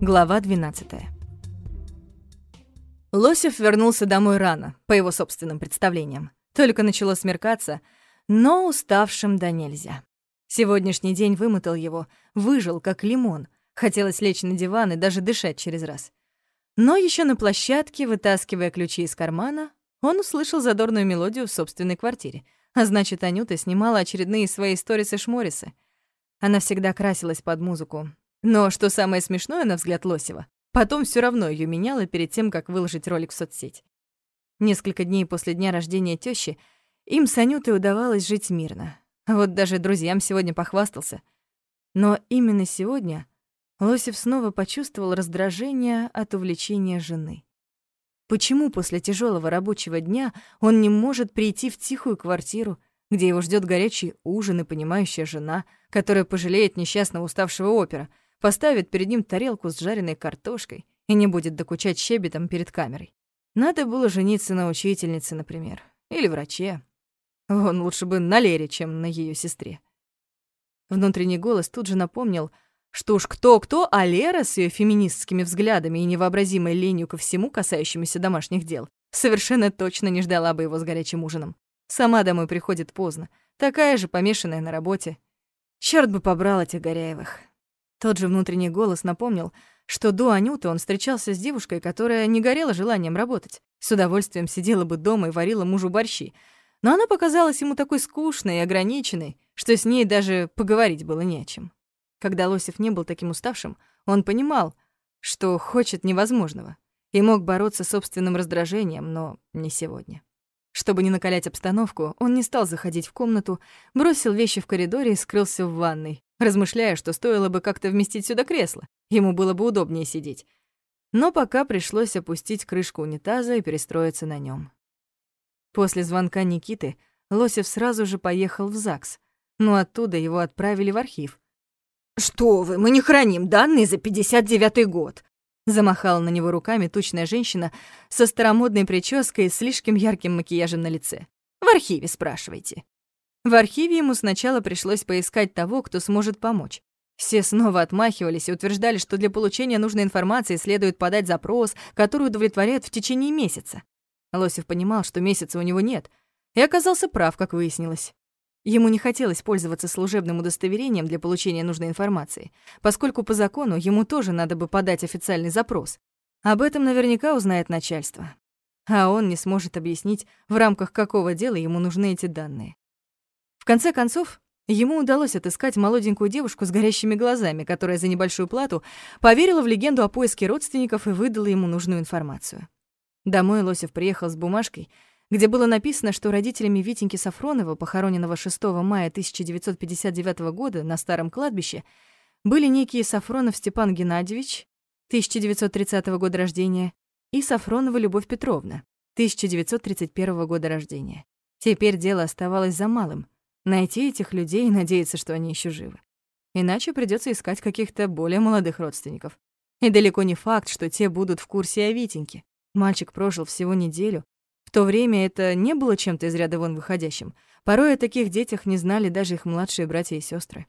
Глава 12. Лосев вернулся домой рано, по его собственным представлениям. Только начало смеркаться, но уставшим да нельзя. Сегодняшний день вымотал его, выжил, как лимон. Хотелось лечь на диван и даже дышать через раз. Но еще на площадке, вытаскивая ключи из кармана, он услышал задорную мелодию в собственной квартире. А значит, Анюта снимала очередные свои сторисы-шморисы. Она всегда красилась под музыку. Но, что самое смешное, на взгляд Лосева, потом все равно ее меняла перед тем, как выложить ролик в соцсеть. Несколько дней после дня рождения тещи им с Анютой удавалось жить мирно. Вот даже друзьям сегодня похвастался. Но именно сегодня Лосев снова почувствовал раздражение от увлечения жены. Почему после тяжелого рабочего дня он не может прийти в тихую квартиру, где его ждет горячий ужин и понимающая жена, которая пожалеет несчастного уставшего опера, поставит перед ним тарелку с жареной картошкой и не будет докучать щебетом перед камерой? Надо было жениться на учительнице, например, или враче. Вон лучше бы на Лере, чем на ее сестре. Внутренний голос тут же напомнил — что уж кто-кто, а Лера с ее феминистскими взглядами и невообразимой ленью ко всему, касающемуся домашних дел, совершенно точно не ждала бы его с горячим ужином. Сама домой приходит поздно, такая же помешанная на работе. Черт бы побрал этих Горяевых. Тот же внутренний голос напомнил, что до Анюты он встречался с девушкой, которая не горела желанием работать. С удовольствием сидела бы дома и варила мужу борщи. Но она показалась ему такой скучной и ограниченной, что с ней даже поговорить было не о чем. Когда Лосев не был таким уставшим, он понимал, что хочет невозможного, и мог бороться с собственным раздражением, но не сегодня. Чтобы не накалять обстановку, он не стал заходить в комнату, бросил вещи в коридоре и скрылся в ванной, размышляя, что стоило бы как-то вместить сюда кресло, ему было бы удобнее сидеть. Но пока пришлось опустить крышку унитаза и перестроиться на нем. После звонка Никиты Лосев сразу же поехал в ЗАГС, но оттуда его отправили в архив, «Что вы, мы не храним данные за 59-й год!» Замахала на него руками тучная женщина со старомодной прической и слишком ярким макияжем на лице. «В архиве спрашивайте». В архиве ему сначала пришлось поискать того, кто сможет помочь. Все снова отмахивались и утверждали, что для получения нужной информации следует подать запрос, который удовлетворяют в течение месяца. Лосев понимал, что месяца у него нет, и оказался прав, как выяснилось. Ему не хотелось пользоваться служебным удостоверением для получения нужной информации, поскольку по закону ему тоже надо бы подать официальный запрос. Об этом наверняка узнает начальство. А он не сможет объяснить, в рамках какого дела ему нужны эти данные. В конце концов, ему удалось отыскать молоденькую девушку с горящими глазами, которая за небольшую плату поверила в легенду о поиске родственников и выдала ему нужную информацию. Домой Лосев приехал с бумажкой — где было написано, что родителями Витеньки Сафронова, похороненного 6 мая 1959 года на старом кладбище, были некие Сафронов Степан Геннадьевич, 1930 года рождения, и Сафронова Любовь Петровна, 1931 года рождения. Теперь дело оставалось за малым — найти этих людей и надеяться, что они еще живы. Иначе придется искать каких-то более молодых родственников. И далеко не факт, что те будут в курсе о Витеньке. Мальчик прожил всего неделю, то время это не было чем-то из ряда вон выходящим. Порой о таких детях не знали даже их младшие братья и сестры.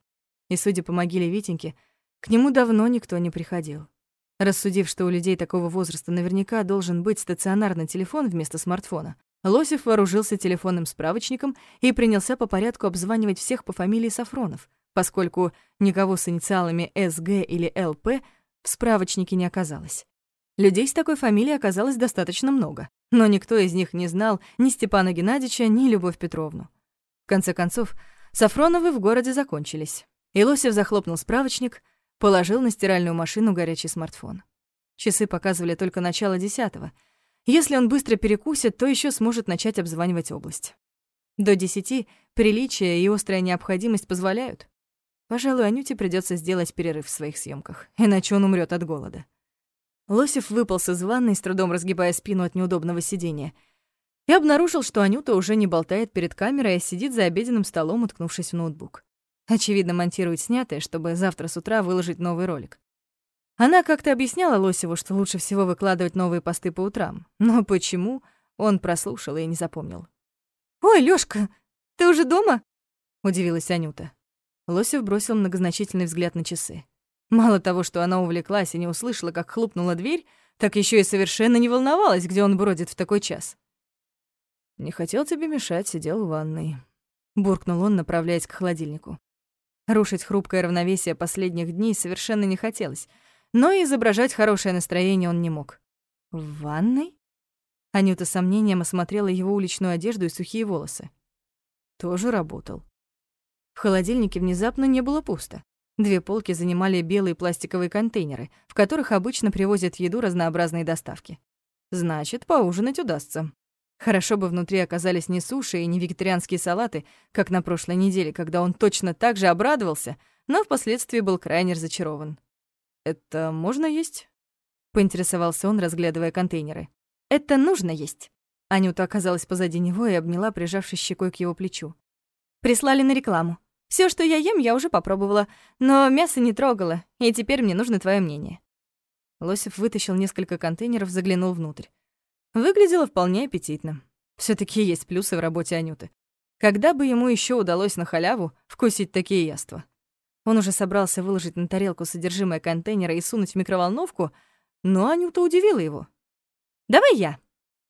И, судя по могиле Витеньки, к нему давно никто не приходил. Рассудив, что у людей такого возраста наверняка должен быть стационарный телефон вместо смартфона, Лосев вооружился телефонным справочником и принялся по порядку обзванивать всех по фамилии Сафронов, поскольку никого с инициалами СГ или ЛП в справочнике не оказалось. Людей с такой фамилией оказалось достаточно много но никто из них не знал ни Степана Геннадьевича, ни Любовь Петровну. В конце концов, Сафроновы в городе закончились. И Лосев захлопнул справочник, положил на стиральную машину горячий смартфон. Часы показывали только начало десятого. Если он быстро перекусит, то еще сможет начать обзванивать область. До десяти приличие и острая необходимость позволяют. Пожалуй, Анюте придется сделать перерыв в своих съемках, иначе он умрет от голода. Лосев выполз из ванной, с трудом разгибая спину от неудобного сидения, и обнаружил, что Анюта уже не болтает перед камерой, а сидит за обеденным столом, уткнувшись в ноутбук. Очевидно, монтирует снятое, чтобы завтра с утра выложить новый ролик. Она как-то объясняла Лосеву, что лучше всего выкладывать новые посты по утрам. Но почему, он прослушал и не запомнил. «Ой, Лёшка, ты уже дома?» — удивилась Анюта. Лосев бросил многозначительный взгляд на часы. Мало того, что она увлеклась и не услышала, как хлопнула дверь, так еще и совершенно не волновалась, где он бродит в такой час. «Не хотел тебе мешать, сидел в ванной», — буркнул он, направляясь к холодильнику. Рушить хрупкое равновесие последних дней совершенно не хотелось, но и изображать хорошее настроение он не мог. «В ванной?» Анюта с сомнением осмотрела его уличную одежду и сухие волосы. Тоже работал. В холодильнике внезапно не было пусто. Две полки занимали белые пластиковые контейнеры, в которых обычно привозят еду разнообразной доставки. Значит, поужинать удастся. Хорошо бы внутри оказались не суши и не вегетарианские салаты, как на прошлой неделе, когда он точно так же обрадовался, но впоследствии был крайне разочарован. «Это можно есть?» — поинтересовался он, разглядывая контейнеры. «Это нужно есть». Анюта оказалась позади него и обняла, прижавшись щекой к его плечу. «Прислали на рекламу. Все, что я ем, я уже попробовала, но мясо не трогала, и теперь мне нужно твое мнение». Лосев вытащил несколько контейнеров, заглянул внутрь. Выглядело вполне аппетитно. все таки есть плюсы в работе Анюты. Когда бы ему еще удалось на халяву вкусить такие яства? Он уже собрался выложить на тарелку содержимое контейнера и сунуть в микроволновку, но Анюта удивила его. «Давай я».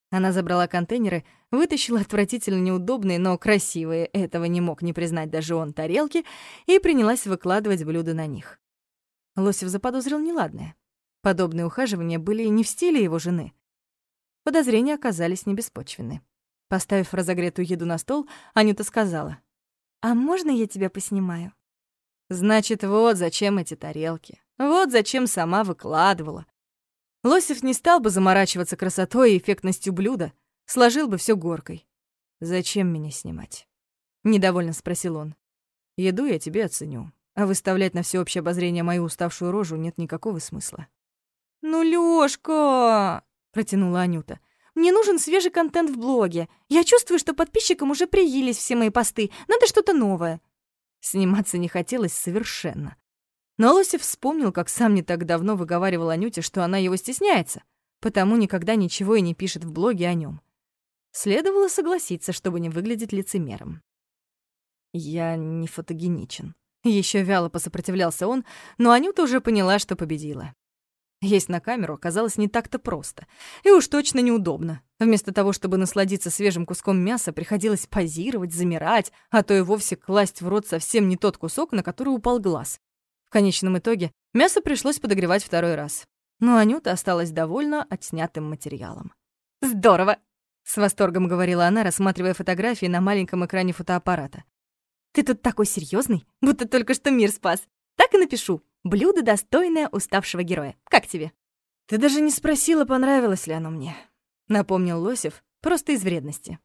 Она забрала контейнеры, вытащила отвратительно неудобные, но красивые, этого не мог не признать даже он, тарелки, и принялась выкладывать блюда на них. Лосев заподозрил неладное. Подобные ухаживания были не в стиле его жены. Подозрения оказались небеспочвенны. Поставив разогретую еду на стол, Анюта сказала. «А можно я тебя поснимаю?» «Значит, вот зачем эти тарелки. Вот зачем сама выкладывала». Лосев не стал бы заморачиваться красотой и эффектностью блюда, сложил бы все горкой. «Зачем меня снимать?» — недовольно спросил он. «Еду я тебе оценю, а выставлять на всеобщее обозрение мою уставшую рожу нет никакого смысла». «Ну, Лёшка!» протянула Анюта. Мне нужен свежий контент в блоге. Я чувствую, что подписчикам уже приелись все мои посты. Надо что-то новое. Сниматься не хотелось совершенно. Но Лосев вспомнил, как сам не так давно выговаривал Анюте, что она его стесняется, потому никогда ничего и не пишет в блоге о нем. Следовало согласиться, чтобы не выглядеть лицемером. «Я не фотогеничен». Еще вяло посопротивлялся он, но Анюта уже поняла, что победила. Есть на камеру оказалось не так-то просто. И уж точно неудобно. Вместо того, чтобы насладиться свежим куском мяса, приходилось позировать, замирать, а то и вовсе класть в рот совсем не тот кусок, на который упал глаз. В конечном итоге мясо пришлось подогревать второй раз. Но Анюта осталась довольна отснятым материалом. «Здорово!» — с восторгом говорила она, рассматривая фотографии на маленьком экране фотоаппарата. «Ты тут такой серьезный, будто только что мир спас. Так и напишу. Блюдо, достойное уставшего героя. Как тебе?» «Ты даже не спросила, понравилось ли оно мне», — напомнил Лосев, просто из вредности.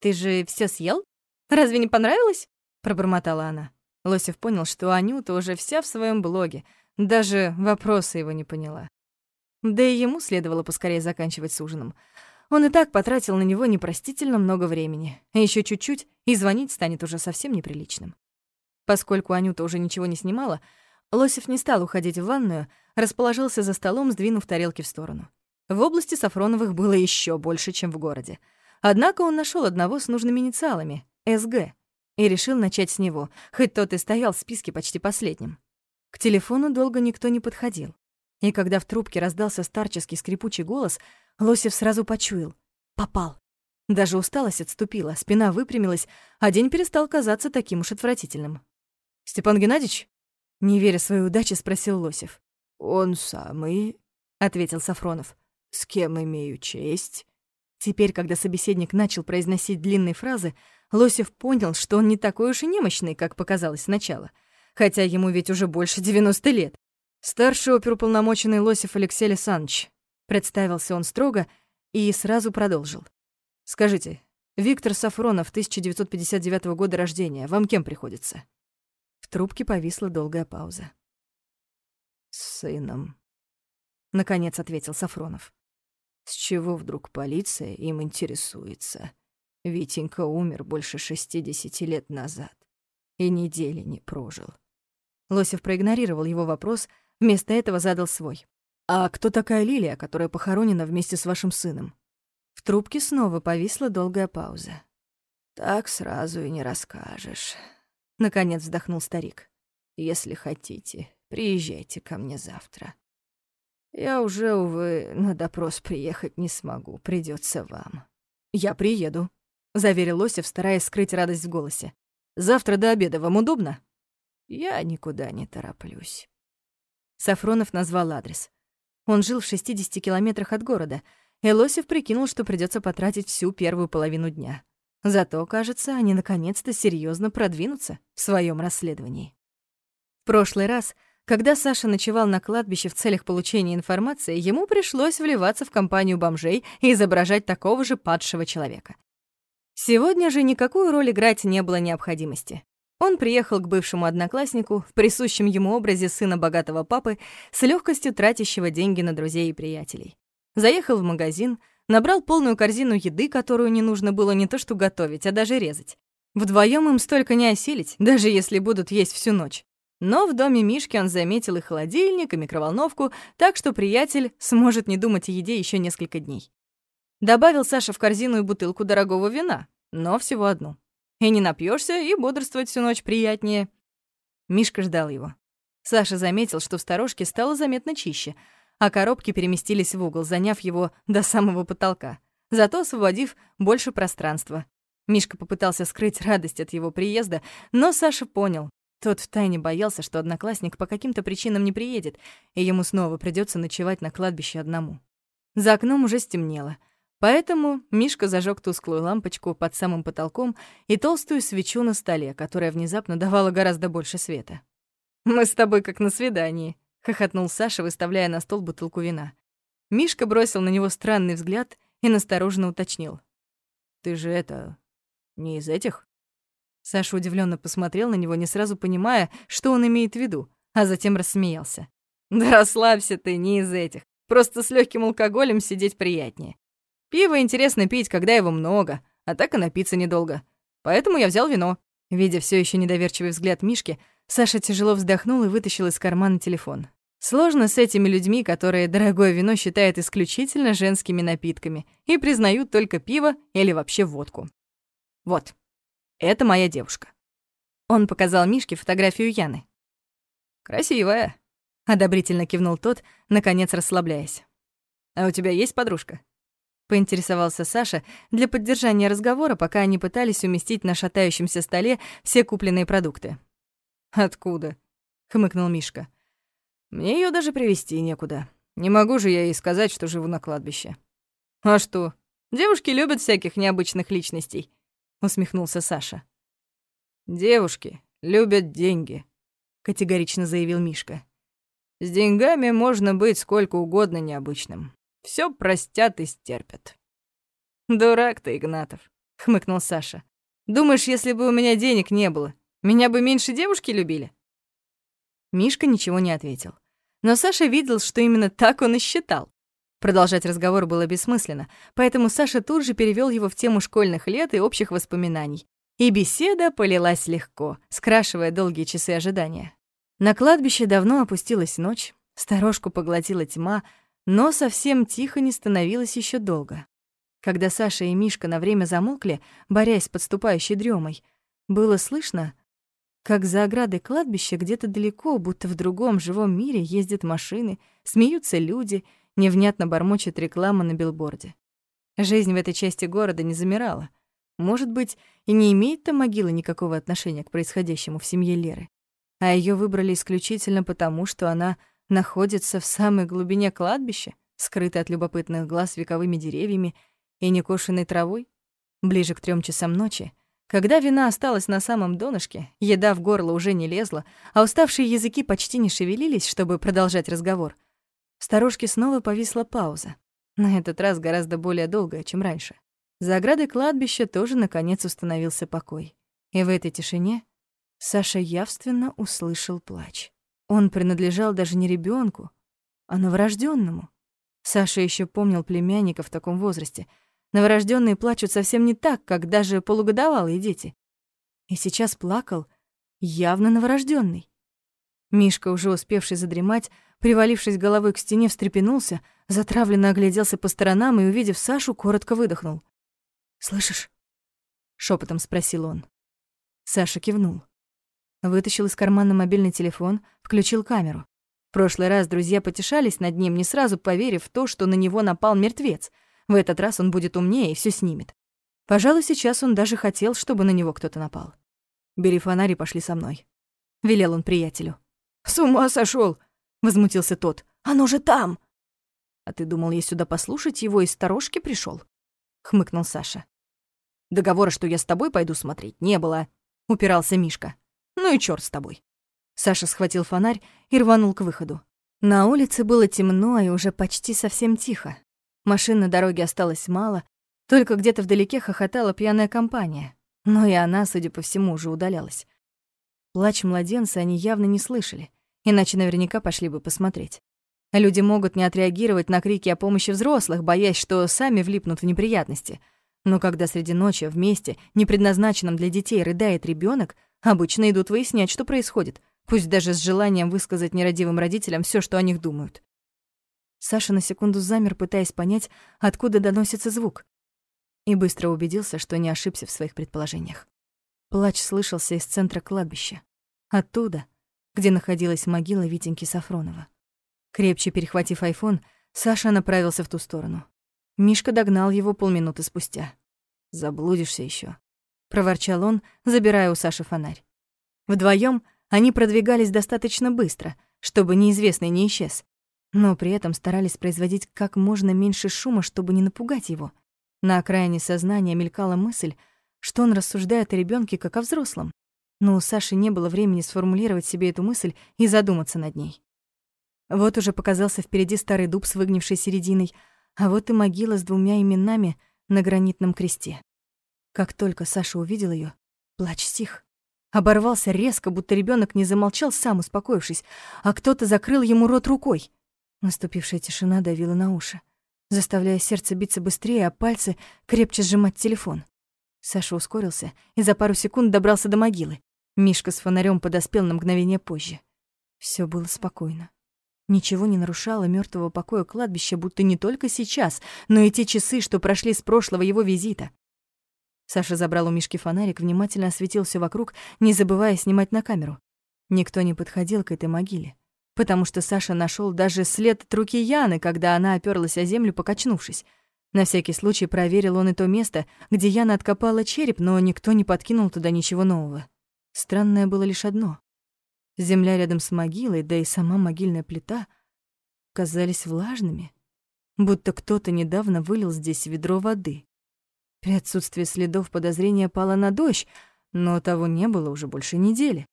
«Ты же все съел? Разве не понравилось?» — пробормотала она. Лосев понял, что Анюта уже вся в своем блоге, даже вопросы его не поняла. Да и ему следовало поскорее заканчивать с ужином. Он и так потратил на него непростительно много времени. А еще чуть-чуть, и звонить станет уже совсем неприличным. Поскольку Анюта уже ничего не снимала, Лосев не стал уходить в ванную, расположился за столом, сдвинув тарелки в сторону. В области Сафроновых было еще больше, чем в городе. Однако он нашел одного с нужными инициалами — СГ, и решил начать с него, хоть тот и стоял в списке почти последним. К телефону долго никто не подходил. И когда в трубке раздался старческий скрипучий голос, Лосев сразу почуял — попал. Даже усталость отступила, спина выпрямилась, а день перестал казаться таким уж отвратительным. «Степан Геннадьевич?» Не веря своей удаче, спросил Лосев. «Он самый», — ответил Сафронов. «С кем имею честь?» Теперь, когда собеседник начал произносить длинные фразы, Лосев понял, что он не такой уж и немощный, как показалось сначала. Хотя ему ведь уже больше 90 лет. Старший оперуполномоченный Лосев Алексей Александрович. Представился он строго и сразу продолжил. «Скажите, Виктор Сафронов, 1959 года рождения, вам кем приходится?» Трубке повисла долгая пауза. «С сыном», — наконец ответил Сафронов. «С чего вдруг полиция им интересуется? Витенька умер больше шестидесяти лет назад и недели не прожил». Лосев проигнорировал его вопрос, вместо этого задал свой. «А кто такая Лилия, которая похоронена вместе с вашим сыном?» В трубке снова повисла долгая пауза. «Так сразу и не расскажешь», Наконец вздохнул старик. «Если хотите, приезжайте ко мне завтра. Я уже, увы, на допрос приехать не смогу, придется вам. Я приеду, заверил Осип, стараясь скрыть радость в голосе. Завтра до обеда вам удобно? Я никуда не тороплюсь. Сафронов назвал адрес. Он жил в 60 километрах от города, и Лосев прикинул, что придется потратить всю первую половину дня. Зато, кажется, они наконец-то серьезно продвинутся в своем расследовании. В прошлый раз, когда Саша ночевал на кладбище в целях получения информации, ему пришлось вливаться в компанию бомжей и изображать такого же падшего человека. Сегодня же никакую роль играть не было необходимости. Он приехал к бывшему однокласснику в присущем ему образе сына богатого папы с легкостью тратящего деньги на друзей и приятелей. Заехал в магазин, набрал полную корзину еды, которую не нужно было не то что готовить, а даже резать. Вдвоем им столько не осилить, даже если будут есть всю ночь. Но в доме Мишки он заметил и холодильник, и микроволновку, так что приятель сможет не думать о еде еще несколько дней. Добавил Саша в корзину и бутылку дорогого вина, но всего одну. И не напьешься, и бодрствовать всю ночь приятнее. Мишка ждал его. Саша заметил, что в сторожке стало заметно чище, а коробки переместились в угол, заняв его до самого потолка, зато освободив больше пространства. Мишка попытался скрыть радость от его приезда, но Саша понял. Тот втайне боялся, что одноклассник по каким-то причинам не приедет, и ему снова придется ночевать на кладбище одному. За окном уже стемнело — Поэтому Мишка зажег тусклую лампочку под самым потолком и толстую свечу на столе, которая внезапно давала гораздо больше света. «Мы с тобой как на свидании», — хохотнул Саша, выставляя на стол бутылку вина. Мишка бросил на него странный взгляд и настороженно уточнил. «Ты же это... не из этих?» Саша удивленно посмотрел на него, не сразу понимая, что он имеет в виду, а затем рассмеялся. «Да расслабься ты, не из этих. Просто с легким алкоголем сидеть приятнее. Пиво интересно пить, когда его много, а так и напиться недолго. Поэтому я взял вино. Видя все еще недоверчивый взгляд Мишки, Саша тяжело вздохнул и вытащил из кармана телефон. Сложно с этими людьми, которые дорогое вино считают исключительно женскими напитками и признают только пиво или вообще водку. Вот, это моя девушка. Он показал Мишке фотографию Яны. «Красивая», — одобрительно кивнул тот, наконец расслабляясь. «А у тебя есть подружка?» поинтересовался Саша для поддержания разговора, пока они пытались уместить на шатающемся столе все купленные продукты. «Откуда?» — хмыкнул Мишка. «Мне ее даже привезти некуда. Не могу же я ей сказать, что живу на кладбище». «А что? Девушки любят всяких необычных личностей», — усмехнулся Саша. «Девушки любят деньги», — категорично заявил Мишка. «С деньгами можно быть сколько угодно необычным. Все простят и стерпят. «Дурак ты, Игнатов», — хмыкнул Саша. «Думаешь, если бы у меня денег не было, меня бы меньше девушки любили?» Мишка ничего не ответил. Но Саша видел, что именно так он и считал. Продолжать разговор было бессмысленно, поэтому Саша тут же перевел его в тему школьных лет и общих воспоминаний. И беседа полилась легко, скрашивая долгие часы ожидания. На кладбище давно опустилась ночь, сторожку поглотила тьма, но совсем тихо не становилось еще долго. Когда Саша и Мишка на время замолкли, борясь с подступающей дремой, было слышно, как за оградой кладбища где-то далеко, будто в другом живом мире, ездят машины, смеются люди, невнятно бормочет реклама на билборде. Жизнь в этой части города не замирала. Может быть, и не имеет там могила никакого отношения к происходящему в семье Леры. А ее выбрали исключительно потому, что она находится в самой глубине кладбища, скрытой от любопытных глаз вековыми деревьями и некошенной травой? Ближе к трем часам ночи, когда вина осталась на самом донышке, еда в горло уже не лезла, а уставшие языки почти не шевелились, чтобы продолжать разговор, в сторожке снова повисла пауза. На этот раз гораздо более долгая, чем раньше. За оградой кладбища тоже, наконец, установился покой. И в этой тишине Саша явственно услышал плач. Он принадлежал даже не ребенку, а новорожденному. Саша еще помнил племянника в таком возрасте. Новорожденные плачут совсем не так, как даже полугодовалые дети. И сейчас плакал явно новорожденный. Мишка, уже успевший задремать, привалившись головой к стене, встрепенулся, затравленно огляделся по сторонам и, увидев Сашу, коротко выдохнул. «Слышишь?» — шепотом спросил он. Саша кивнул. Вытащил из кармана мобильный телефон, включил камеру. В прошлый раз друзья потешались над ним, не сразу поверив в то, что на него напал мертвец. В этот раз он будет умнее и все снимет. Пожалуй, сейчас он даже хотел, чтобы на него кто-то напал. «Бери фонарь и пошли со мной», — велел он приятелю. «С ума сошел! возмутился тот. «Оно же там!» «А ты думал, я сюда послушать его из сторожки пришел? хмыкнул Саша. «Договора, что я с тобой пойду смотреть, не было», — упирался Мишка. «Ну и чёрт с тобой». Саша схватил фонарь и рванул к выходу. На улице было темно и уже почти совсем тихо. Машин на дороге осталось мало, только где-то вдалеке хохотала пьяная компания. Но и она, судя по всему, уже удалялась. Плач младенца они явно не слышали, иначе наверняка пошли бы посмотреть. Люди могут не отреагировать на крики о помощи взрослых, боясь, что сами влипнут в неприятности. Но когда среди ночи вместе, не предназначенном для детей, рыдает ребенок, обычно идут выяснять, что происходит, пусть даже с желанием высказать нерадивым родителям все, что о них думают. Саша на секунду замер, пытаясь понять, откуда доносится звук и быстро убедился, что не ошибся в своих предположениях. Плач слышался из центра кладбища, оттуда, где находилась могила Витеньки Сафронова. Крепче перехватив айфон, Саша направился в ту сторону. Мишка догнал его полминуты спустя. «Заблудишься еще, проворчал он, забирая у Саши фонарь. Вдвоем они продвигались достаточно быстро, чтобы неизвестный не исчез, но при этом старались производить как можно меньше шума, чтобы не напугать его — на окраине сознания мелькала мысль, что он рассуждает о ребенке как о взрослом. Но у Саши не было времени сформулировать себе эту мысль и задуматься над ней. Вот уже показался впереди старый дуб с выгнившей серединой, а вот и могила с двумя именами на гранитном кресте. Как только Саша увидел ее, плач стих. Оборвался резко, будто ребенок не замолчал, сам успокоившись, а кто-то закрыл ему рот рукой. Наступившая тишина давила на уши заставляя сердце биться быстрее, а пальцы крепче сжимать телефон. Саша ускорился и за пару секунд добрался до могилы. Мишка с фонарем подоспел на мгновение позже. Все было спокойно. Ничего не нарушало мертвого покоя кладбища, будто не только сейчас, но и те часы, что прошли с прошлого его визита. Саша забрал у Мишки фонарик, внимательно осветил все вокруг, не забывая снимать на камеру. Никто не подходил к этой могиле потому что Саша нашел даже след от руки Яны, когда она оперлась о землю, покачнувшись. На всякий случай проверил он и то место, где Яна откопала череп, но никто не подкинул туда ничего нового. Странное было лишь одно. Земля рядом с могилой, да и сама могильная плита казались влажными, будто кто-то недавно вылил здесь ведро воды. При отсутствии следов подозрения пало на дождь, но того не было уже больше недели.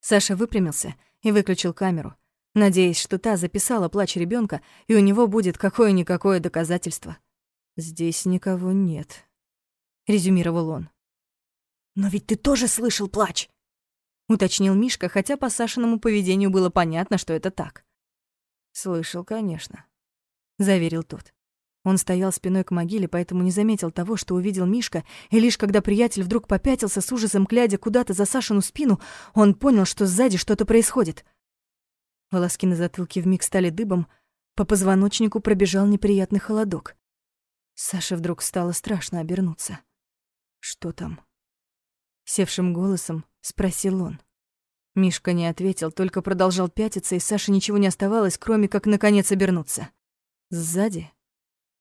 Саша выпрямился и выключил камеру — надеясь, что та записала плач ребенка, и у него будет какое-никакое доказательство. «Здесь никого нет», — резюмировал он. «Но ведь ты тоже слышал плач!» — уточнил Мишка, хотя по Сашиному поведению было понятно, что это так. «Слышал, конечно», — заверил тот. Он стоял спиной к могиле, поэтому не заметил того, что увидел Мишка, и лишь когда приятель вдруг попятился с ужасом, глядя куда-то за Сашину спину, он понял, что сзади что-то происходит. Волоски на затылке вмиг стали дыбом, по позвоночнику пробежал неприятный холодок. Саше вдруг стало страшно обернуться. «Что там?» Севшим голосом спросил он. Мишка не ответил, только продолжал пятиться, и Саше ничего не оставалось, кроме как наконец обернуться. Сзади,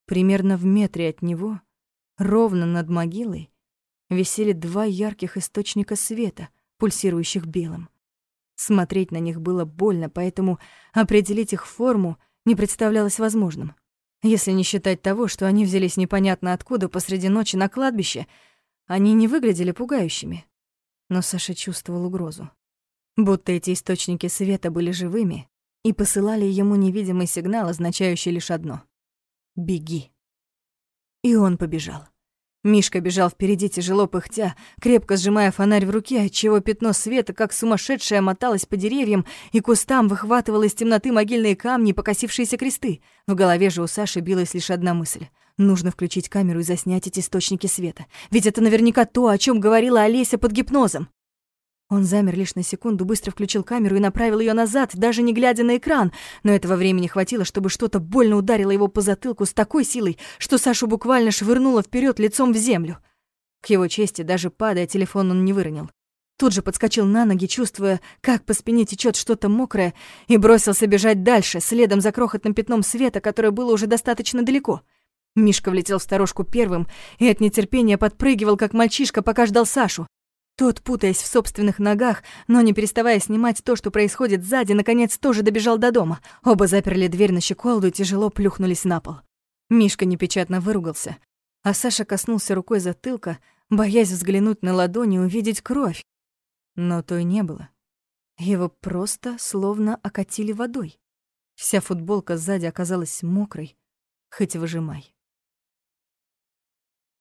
примерно в метре от него, ровно над могилой, висели два ярких источника света, пульсирующих белым. Смотреть на них было больно, поэтому определить их форму не представлялось возможным. Если не считать того, что они взялись непонятно откуда посреди ночи на кладбище, они не выглядели пугающими. Но Саша чувствовал угрозу. Будто эти источники света были живыми и посылали ему невидимый сигнал, означающий лишь одно — «Беги». И он побежал. Мишка бежал впереди, тяжело пыхтя, крепко сжимая фонарь в руке, отчего пятно света, как сумасшедшее, моталось по деревьям и кустам, выхватывало из темноты могильные камни и покосившиеся кресты. В голове же у Саши билась лишь одна мысль. Нужно включить камеру и заснять эти источники света. Ведь это наверняка то, о чем говорила Олеся под гипнозом. Он замер лишь на секунду, быстро включил камеру и направил ее назад, даже не глядя на экран, но этого времени хватило, чтобы что-то больно ударило его по затылку с такой силой, что Сашу буквально швырнуло вперед лицом в землю. К его чести, даже падая, телефон он не выронил. Тут же подскочил на ноги, чувствуя, как по спине течет что-то мокрое, и бросился бежать дальше, следом за крохотным пятном света, которое было уже достаточно далеко. Мишка влетел в сторожку первым и от нетерпения подпрыгивал, как мальчишка, пока ждал Сашу. Тот, путаясь в собственных ногах, но не переставая снимать то, что происходит сзади, наконец тоже добежал до дома. Оба заперли дверь на щеколду и тяжело плюхнулись на пол. Мишка непечатно выругался, а Саша коснулся рукой затылка, боясь взглянуть на ладони и увидеть кровь. Но той не было. Его просто словно окатили водой. Вся футболка сзади оказалась мокрой, хоть выжимай.